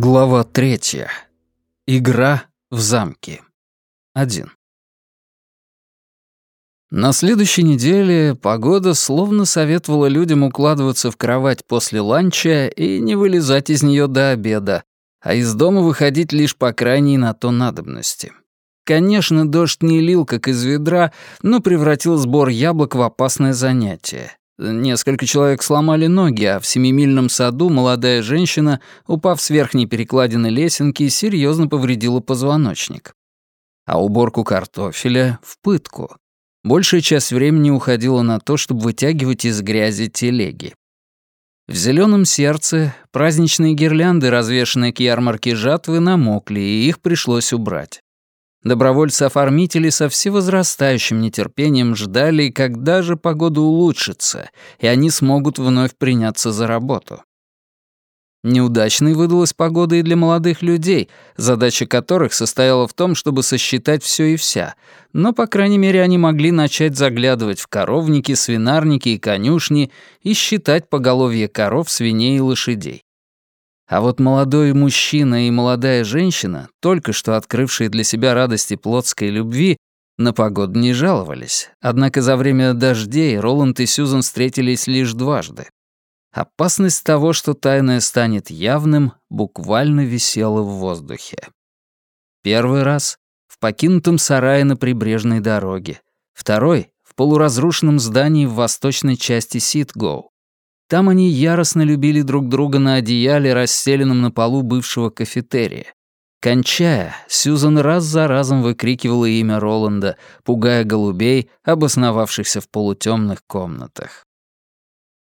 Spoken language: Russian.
Глава третья. Игра в замке. Один. На следующей неделе погода словно советовала людям укладываться в кровать после ланча и не вылезать из нее до обеда, а из дома выходить лишь по крайней на то надобности. Конечно, дождь не лил, как из ведра, но превратил сбор яблок в опасное занятие. Несколько человек сломали ноги, а в семимильном саду молодая женщина, упав с верхней перекладины лесенки, серьезно повредила позвоночник. А уборку картофеля — в пытку. Большая часть времени уходила на то, чтобы вытягивать из грязи телеги. В зеленом сердце праздничные гирлянды, развешанные к ярмарке жатвы, намокли, и их пришлось убрать. Добровольцы-оформители со всевозрастающим нетерпением ждали, когда же погода улучшится, и они смогут вновь приняться за работу. Неудачной выдалась погода и для молодых людей, задача которых состояла в том, чтобы сосчитать все и вся, но, по крайней мере, они могли начать заглядывать в коровники, свинарники и конюшни и считать поголовье коров, свиней и лошадей. А вот молодой мужчина и молодая женщина, только что открывшие для себя радости плотской любви, на погоду не жаловались. Однако за время дождей Роланд и Сьюзан встретились лишь дважды. Опасность того, что тайное станет явным, буквально висела в воздухе. Первый раз — в покинутом сарае на прибрежной дороге. Второй — в полуразрушенном здании в восточной части Ситгоу. Там они яростно любили друг друга на одеяле, расстеленном на полу бывшего кафетерия. Кончая, Сьюзан раз за разом выкрикивала имя Роланда, пугая голубей, обосновавшихся в полутемных комнатах.